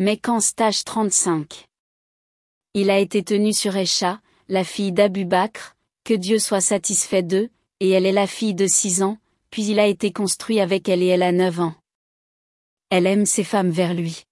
Mécan stage 35. Il a été tenu sur Echa, la fille d'Abu Bakr, que Dieu soit satisfait d'eux, et elle est la fille de six ans, puis il a été construit avec elle et elle a neuf ans. Elle aime ses femmes vers lui.